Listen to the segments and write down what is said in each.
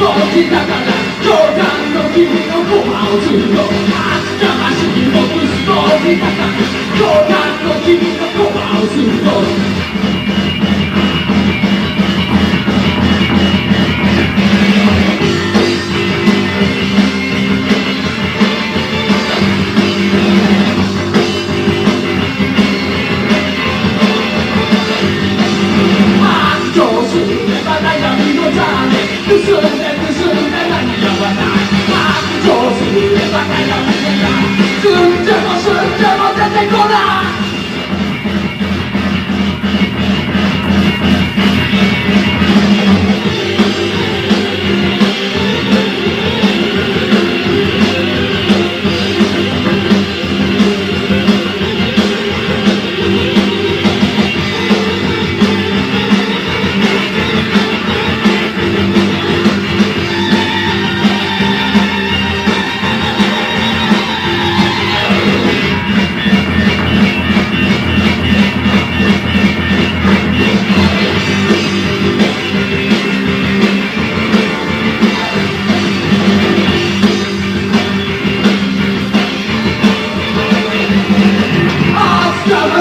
ぼちだから冗談の君のご飯を釣るよな魂も息子にだから冗談の君のごを釣るよ悩みの種。どうすればかやめてかすんでもすんでも出てこない。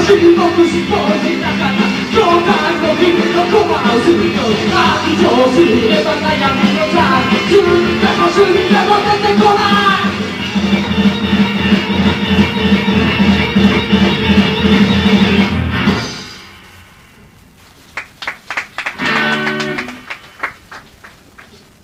君も虫っぽとからの君のコマをするより情すれば悩みの残月でも隅でも出てこない。